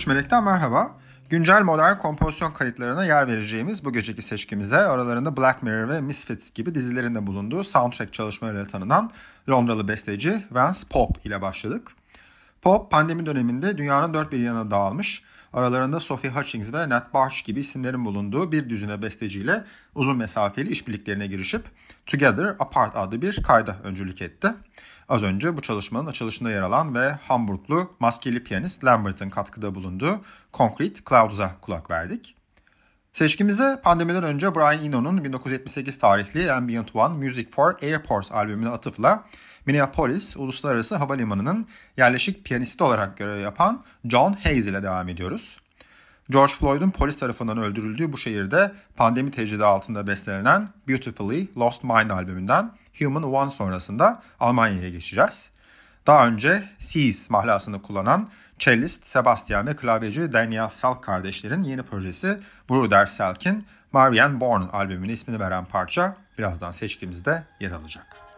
13 Melek'ten merhaba. Güncel modern kompozisyon kayıtlarına yer vereceğimiz bu geceki seçkimize aralarında Black Mirror ve Misfits gibi dizilerin de bulunduğu soundtrack çalışmalarıyla tanınan Londralı besteci Vance Pop ile başladık. Pop pandemi döneminde dünyanın dört bir yanına dağılmış, aralarında Sophie Hutchings ve Nat Barsh gibi isimlerin bulunduğu bir düzine besteciyle uzun mesafeli işbirliklerine girişip Together Apart adlı bir kayda öncülük etti. Az önce bu çalışmanın açılışında yer alan ve Hamburglu maskeli piyanist Lambert'ın katkıda bulunduğu Concrete Clouds'a kulak verdik. Seçkimize pandemiden önce Brian Eno'nun 1978 tarihli Ambient One Music for Airports albümüne atıfla Minneapolis Uluslararası Havalimanı'nın yerleşik piyanisti olarak görev yapan John Hayes ile devam ediyoruz. George Floyd'un polis tarafından öldürüldüğü bu şehirde pandemi tecridi altında bestelenen Beautifully Lost Mind albümünden Human One sonrasında Almanya'ya geçeceğiz. Daha önce Seas mahlasını kullanan cellist Sebastian ve klavyeci Daniel Salk kardeşlerin yeni projesi Bruder Selk'in Marianne Born albümüne ismini veren parça birazdan seçkimizde yer alacak.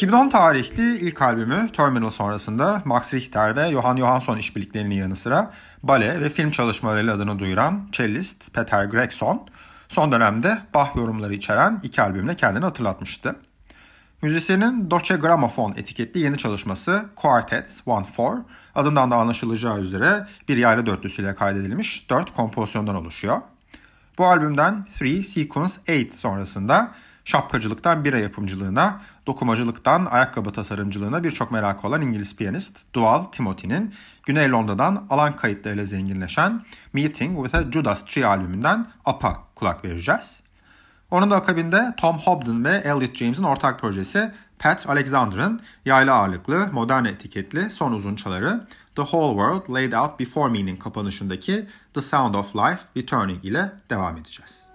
2010 tarihli ilk albümü Terminal sonrasında Max Richter ve Johan Johansson işbirliklerinin yanı sıra bale ve film çalışmalarıyla adını duyuran cellist Peter Gregson son dönemde Bach yorumları içeren iki albümle kendini hatırlatmıştı. Müzisyenin Deutsche Grammophon etiketli yeni çalışması Quartets 1-4 adından da anlaşılacağı üzere bir yaylı dörtlüsüyle kaydedilmiş dört kompozisyondan oluşuyor. Bu albümden Three Sequence 8 sonrasında şapkacılıktan bira yapımcılığına, dokumacılıktan ayakkabı tasarımcılığına birçok merakı olan İngiliz piyanist Dual Timothy'nin Güney Londra'dan alan kayıtlarıyla zenginleşen Meeting with a Judas Tree albümünden Up'a kulak vereceğiz. Onun da akabinde Tom Hobden ve Elliot James'in ortak projesi Pat Alexander'ın yaylı ağırlıklı, modern etiketli son uzunçaları The Whole World Laid Out Before Me'nin kapanışındaki The Sound of Life Returning ile devam edeceğiz.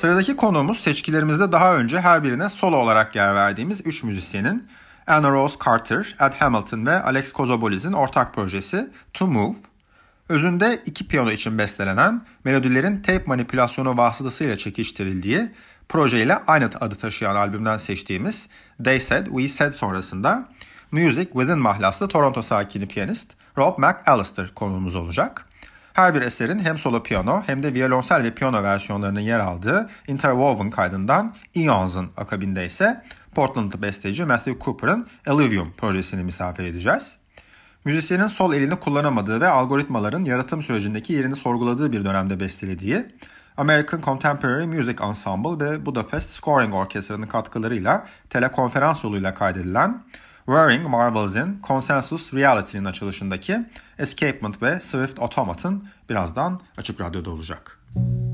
Sıradaki konuğumuz seçkilerimizde daha önce her birine solo olarak yer verdiğimiz 3 müzisyenin Anna Rose Carter, Ed Hamilton ve Alex Kozoboliz'in ortak projesi To Move. Özünde iki piyano için bestelenen, melodilerin tape manipülasyonu vasıtasıyla çekiştirildiği, projeyle aynı adı taşıyan albümden seçtiğimiz They Said, We Said sonrasında Music Within mahlaslı Toronto sakini piyanist Rob McAllister konuğumuz olacak. Her bir eserin hem solo piyano hem de violonsel ve piyano versiyonlarının yer aldığı Interwoven kaydından Eons'ın akabinde ise Portland'lı besteci Matthew Cooper'ın Alluvium projesini misafir edeceğiz. Müzisyenin sol elini kullanamadığı ve algoritmaların yaratım sürecindeki yerini sorguladığı bir dönemde bestelediği American Contemporary Music Ensemble ve Budapest Scoring Orkestra'nın katkılarıyla telekonferans yoluyla kaydedilen Wearing Marvels'in Consensus Reality'nin açılışındaki Escapement ve Swift Automaton birazdan Açık Radyo'da olacak. Müzik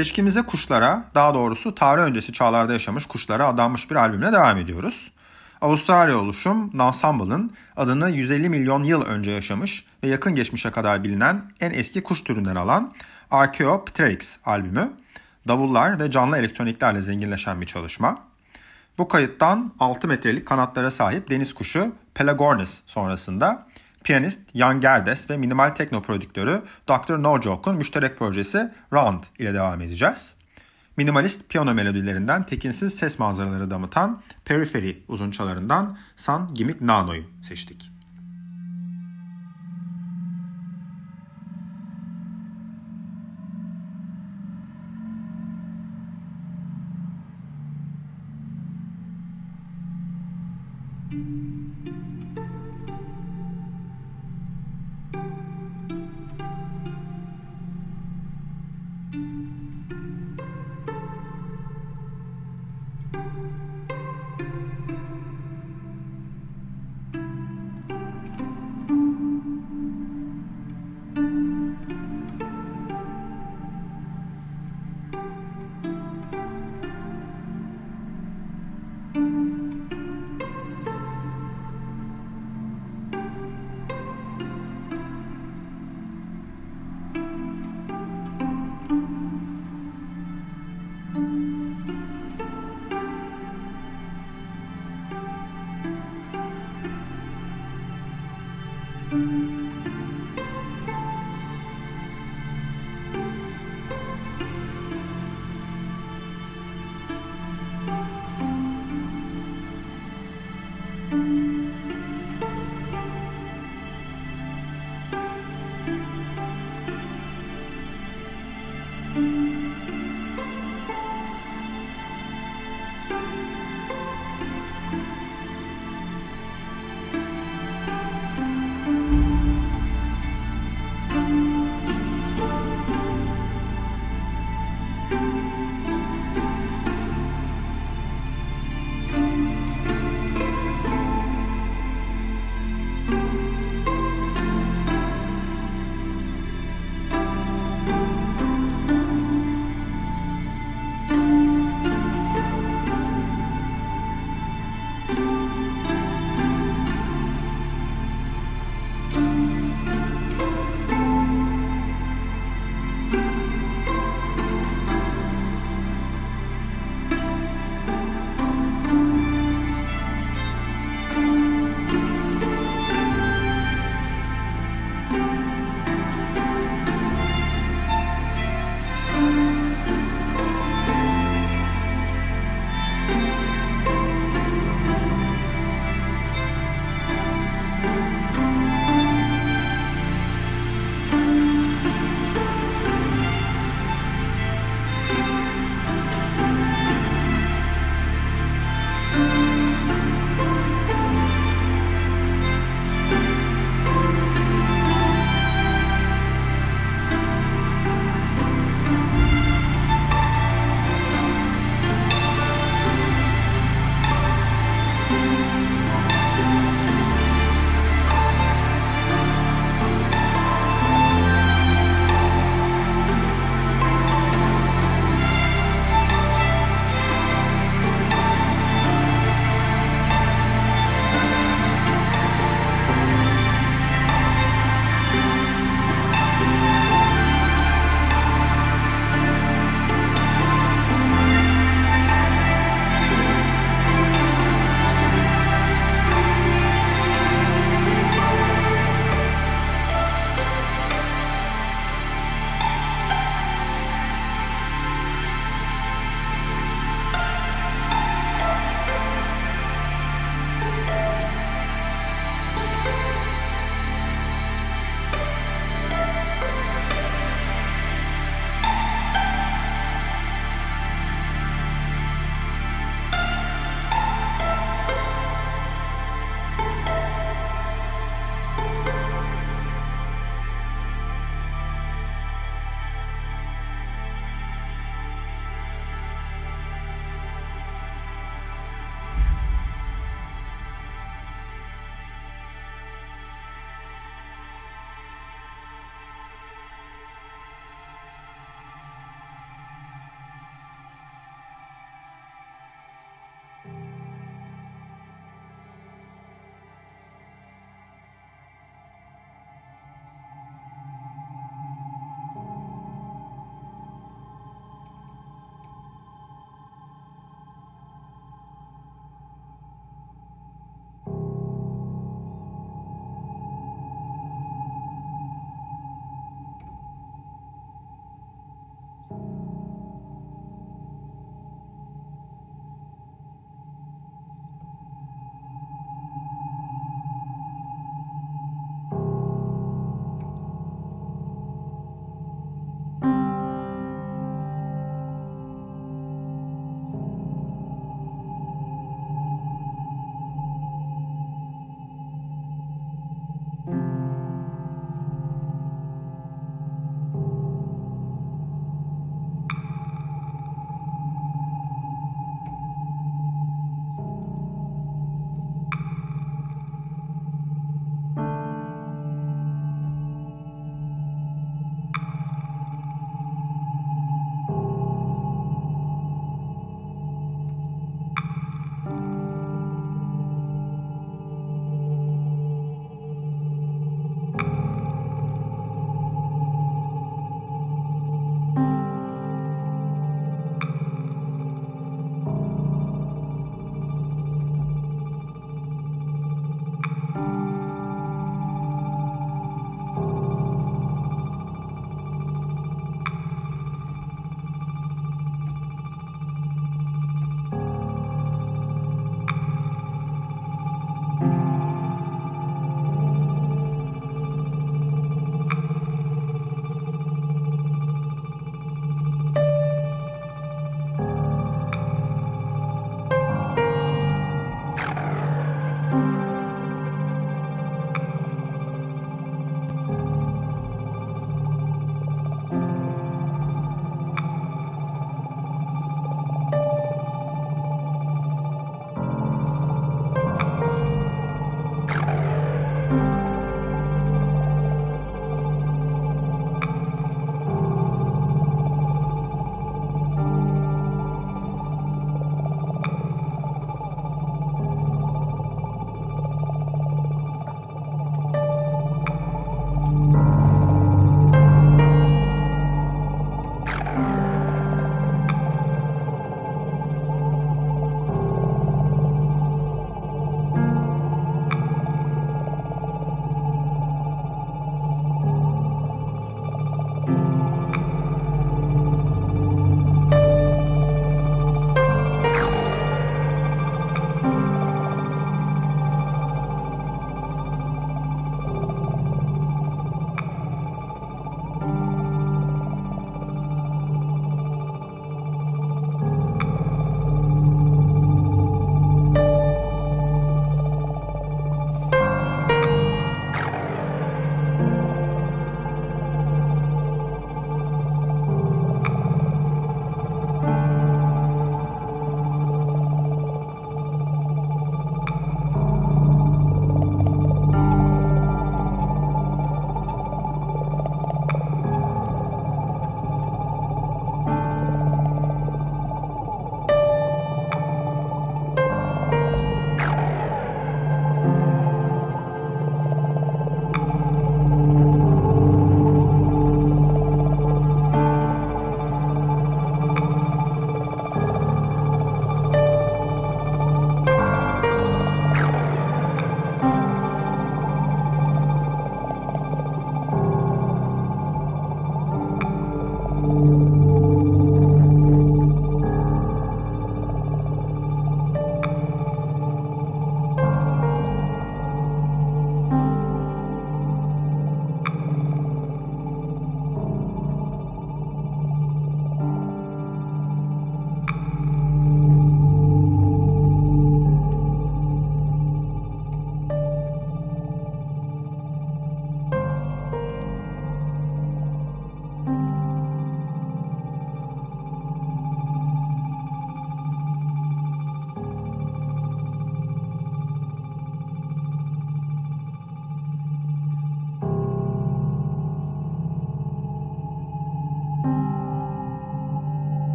Seçkimize kuşlara, daha doğrusu tarih öncesi çağlarda yaşamış kuşlara adanmış bir albümle devam ediyoruz. Avustralya oluşum Nansamble'ın adını 150 milyon yıl önce yaşamış ve yakın geçmişe kadar bilinen en eski kuş türünden alan Archaeopteryx albümü, davullar ve canlı elektroniklerle zenginleşen bir çalışma. Bu kayıttan 6 metrelik kanatlara sahip deniz kuşu Pelagornis sonrasında piyanist Jan Gerdes ve minimal tekno prodüktörü Dr. No Joke'un müşterek projesi Round ile devam edeceğiz. Minimalist piyano melodilerinden tekinsiz ses manzaraları damıtan Periphery uzunçalarından San Gimmick Nano'yu seçtik.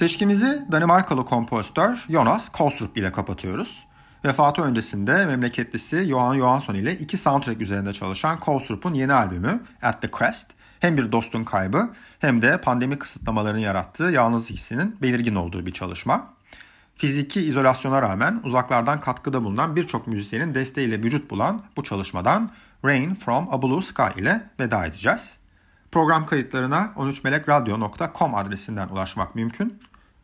Seçkimizi Danimarkalı kompozitör Jonas Kolstrup ile kapatıyoruz. Vefatı öncesinde memleketlisi Johan Johansson ile iki soundtrack üzerinde çalışan Kolstrup'un yeni albümü At the Crest hem bir dostun kaybı hem de pandemi kısıtlamalarının yarattığı yalnız hissinin belirgin olduğu bir çalışma. Fiziki izolasyona rağmen uzaklardan katkıda bulunan birçok müzisyenin desteğiyle vücut bulan bu çalışmadan Rain from a Blue Sky ile veda edeceğiz. Program kayıtlarına 13melekradyo.com adresinden ulaşmak mümkün.